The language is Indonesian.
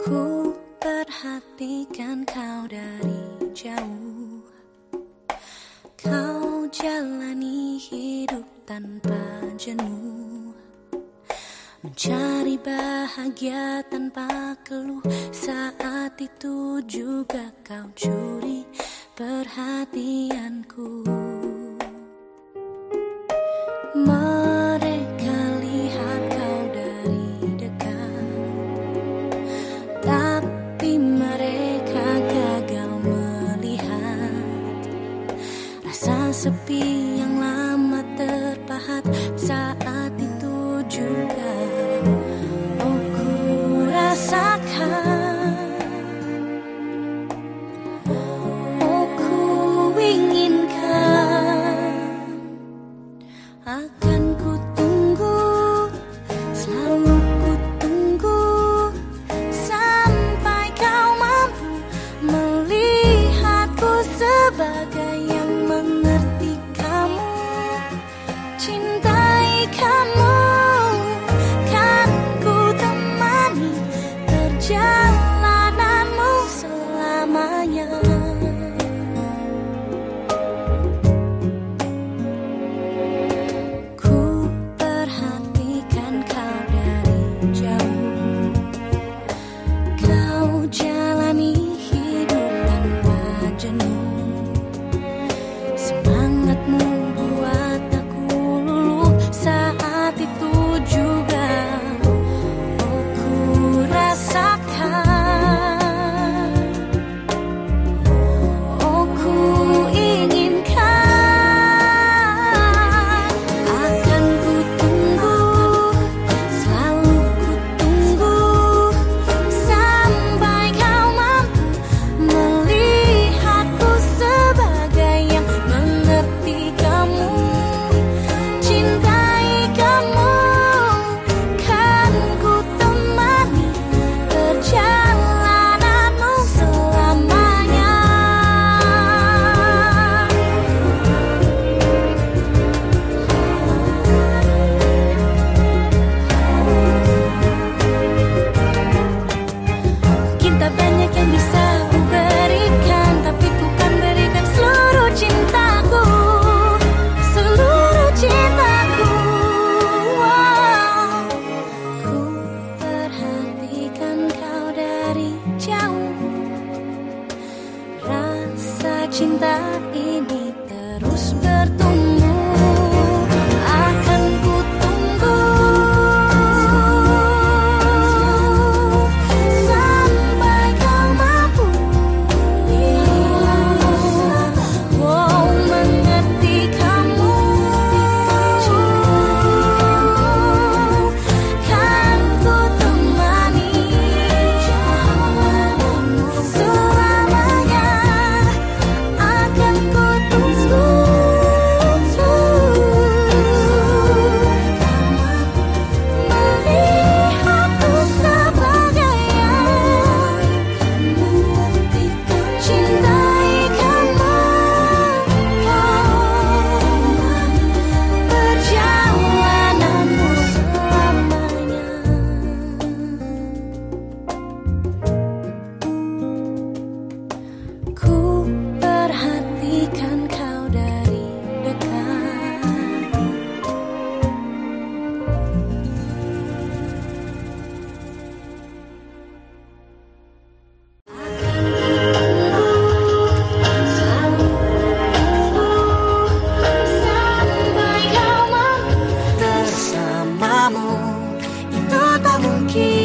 Ku perhatikan kau dari jauh. Kau jalani hidup tanpa jenuh. Mencari bahagia tanpa keluh. Saat itu juga kau curi perhatianku Rasa sepi yang lama terpahat saat itu juga Oh ku rasakan. Oh ku inginkan. Akan ku 那一 amor. E todo mundo que